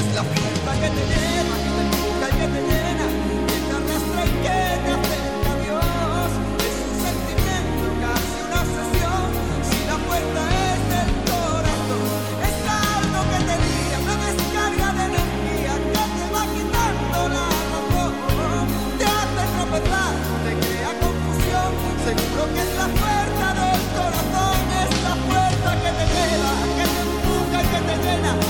Es la puerta que te llena, que te empuja y que te llena, quien te y que te acerca a Dios. Es un sentimiento, casi una sesión, si la puerta es del corazón. Es algo que te guía, una descarga de energía, que te va quitando la razón. Te hace estropezar, te crea confusión, seguro que es la puerta del corazón. Es la puerta que te lleva, que te empuja y que te llena.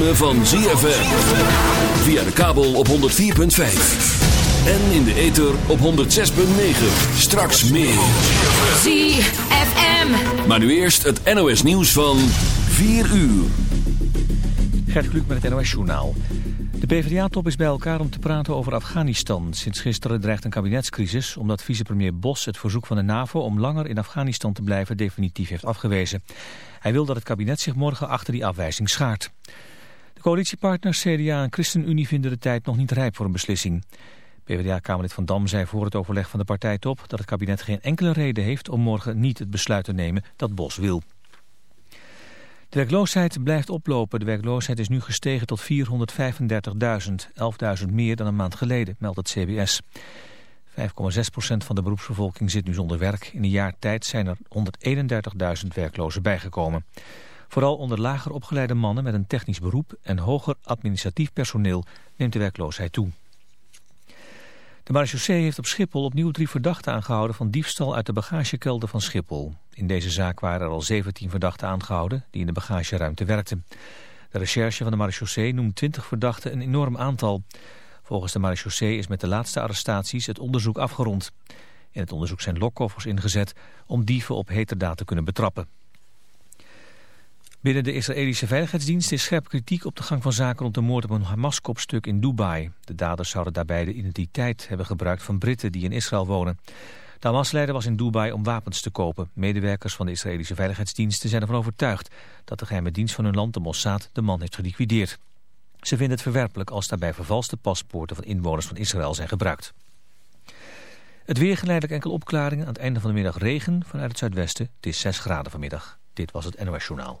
ritme van ZFM. Via de kabel op 104.5. En in de ether op 106.9. Straks meer. ZFM. Maar nu eerst het NOS nieuws van 4 uur. Gert Kluk met het NOS journaal. De PvdA-top is bij elkaar om te praten over Afghanistan. Sinds gisteren dreigt een kabinetscrisis omdat vicepremier Bos het verzoek van de NAVO om langer in Afghanistan te blijven definitief heeft afgewezen. Hij wil dat het kabinet zich morgen achter die afwijzing schaart. De coalitiepartners CDA en ChristenUnie vinden de tijd nog niet rijp voor een beslissing. PvdA-kamerlid Van Dam zei voor het overleg van de partijtop dat het kabinet geen enkele reden heeft om morgen niet het besluit te nemen dat Bos wil. De werkloosheid blijft oplopen. De werkloosheid is nu gestegen tot 435.000, 11.000 meer dan een maand geleden, meldt het CBS. 5,6% van de beroepsbevolking zit nu zonder werk. In een jaar tijd zijn er 131.000 werklozen bijgekomen. Vooral onder lager opgeleide mannen met een technisch beroep en hoger administratief personeel neemt de werkloosheid toe. De marechaussee heeft op Schiphol opnieuw drie verdachten aangehouden van diefstal uit de bagagekelder van Schiphol. In deze zaak waren er al 17 verdachten aangehouden die in de bagageruimte werkten. De recherche van de marechaussee noemt 20 verdachten een enorm aantal. Volgens de marechaussee is met de laatste arrestaties het onderzoek afgerond. In het onderzoek zijn lokkoffers ingezet om dieven op heterdaad te kunnen betrappen. Binnen de Israëlische Veiligheidsdienst is scherp kritiek op de gang van zaken rond de moord op een Hamas-kopstuk in Dubai. De daders zouden daarbij de identiteit hebben gebruikt van Britten die in Israël wonen. De Hamas-leider was in Dubai om wapens te kopen. Medewerkers van de Israëlische Veiligheidsdiensten zijn ervan overtuigd dat de geheime dienst van hun land, de Mossad, de man heeft geliquideerd. Ze vinden het verwerpelijk als daarbij vervalste paspoorten van inwoners van Israël zijn gebruikt. Het weer geleidelijk enkel opklaringen. Aan het einde van de middag regen vanuit het zuidwesten. Het is 6 graden vanmiddag. Dit was het NOS Journaal.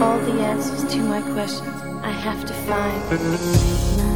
All the answers to my questions I have to find.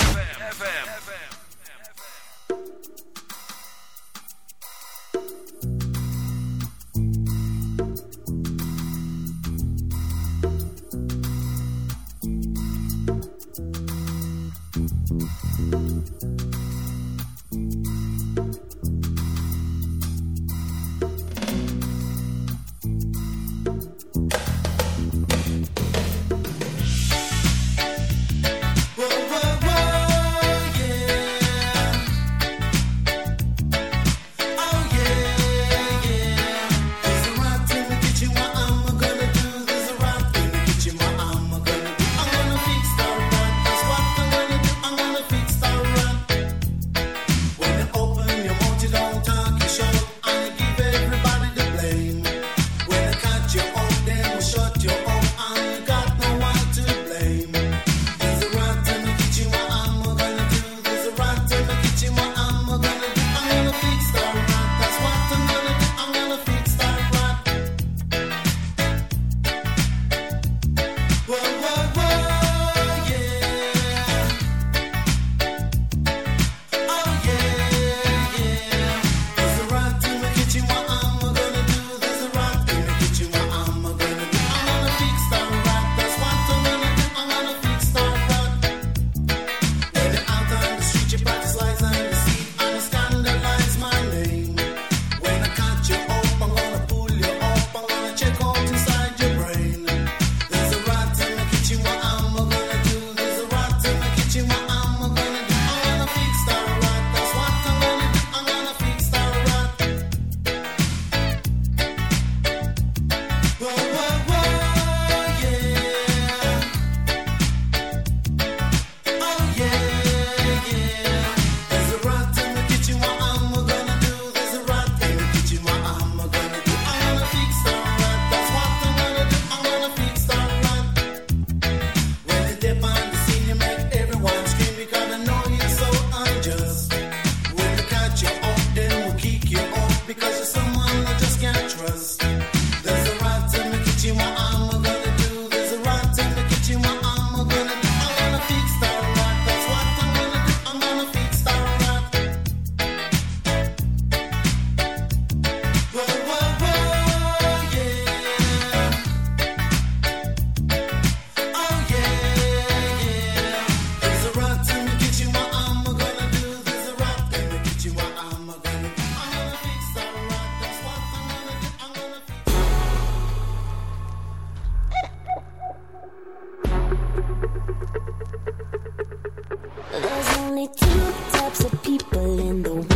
of people in the world.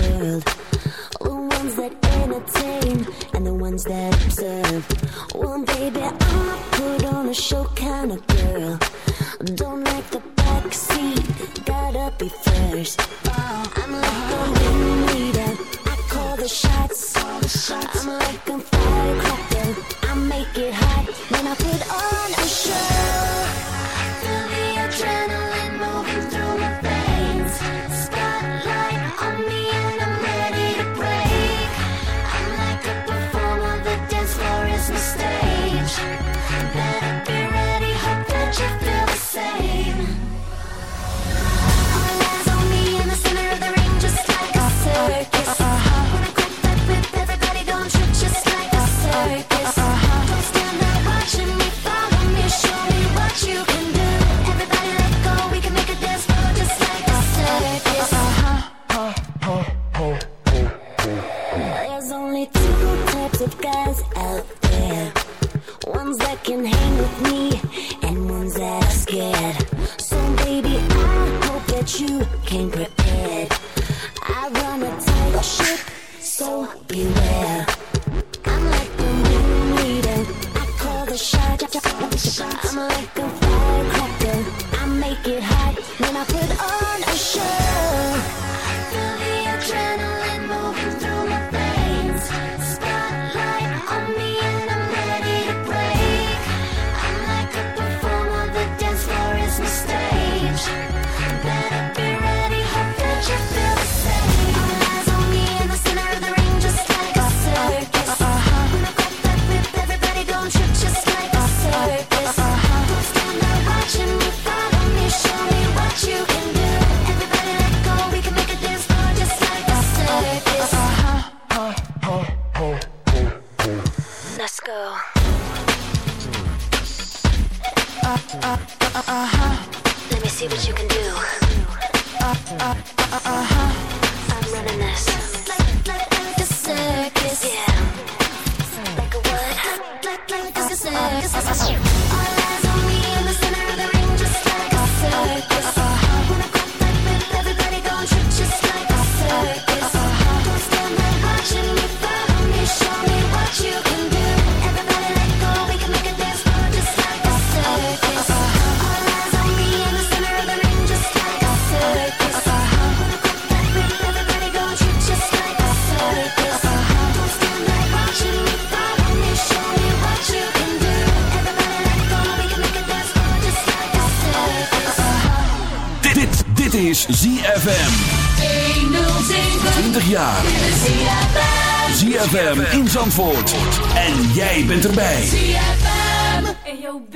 Zandvoort. En jij bent erbij. CFM. Hey, yo, B.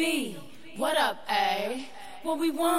What up, A? What we want?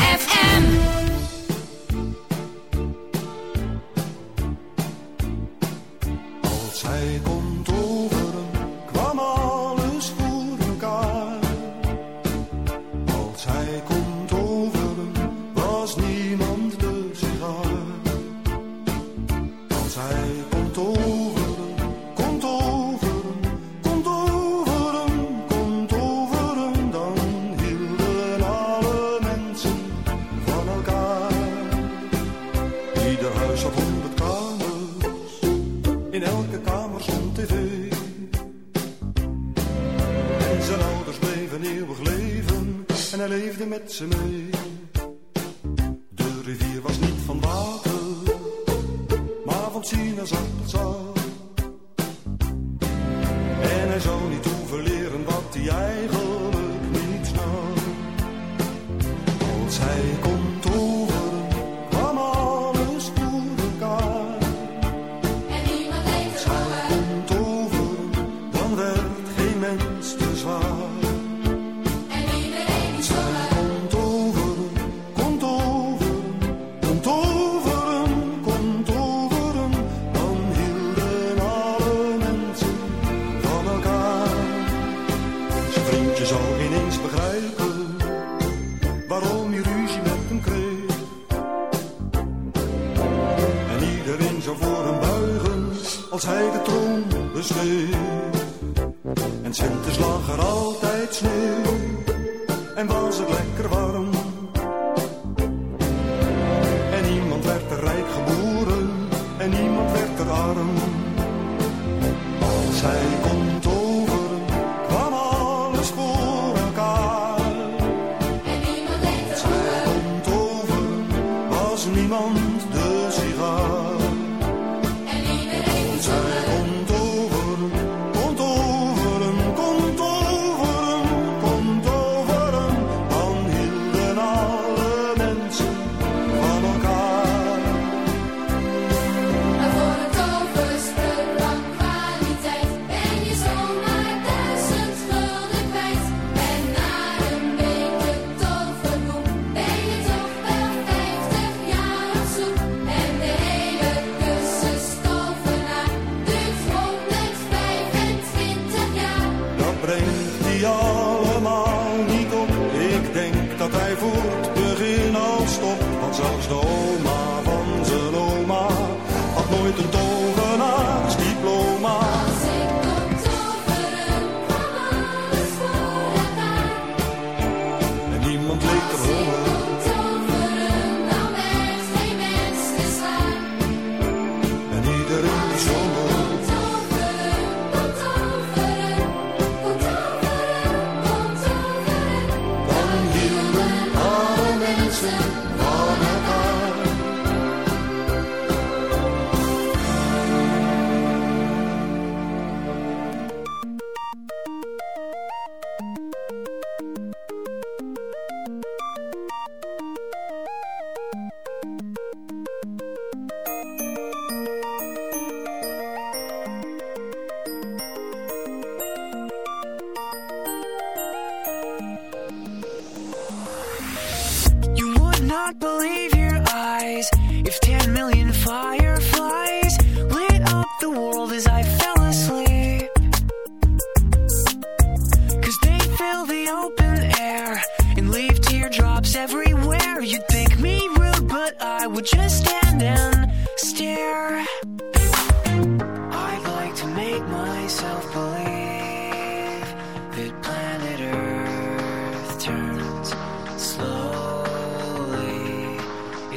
to me.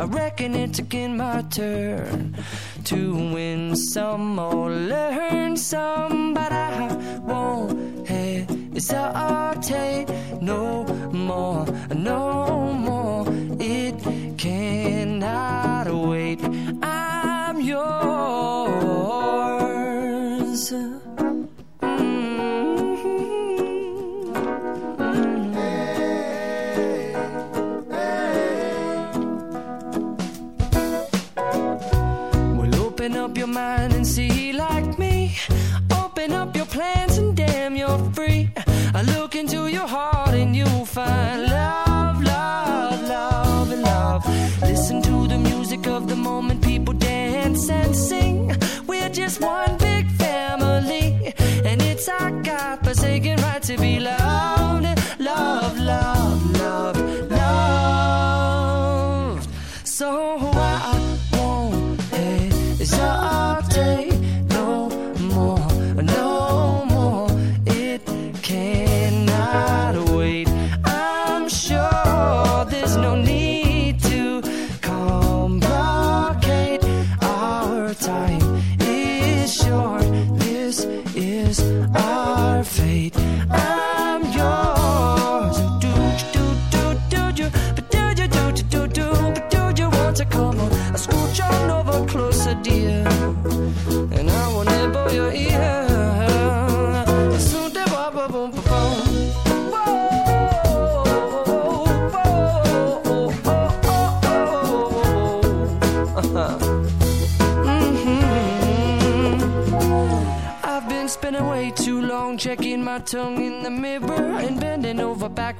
I reckon it's again my turn.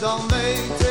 dan weet.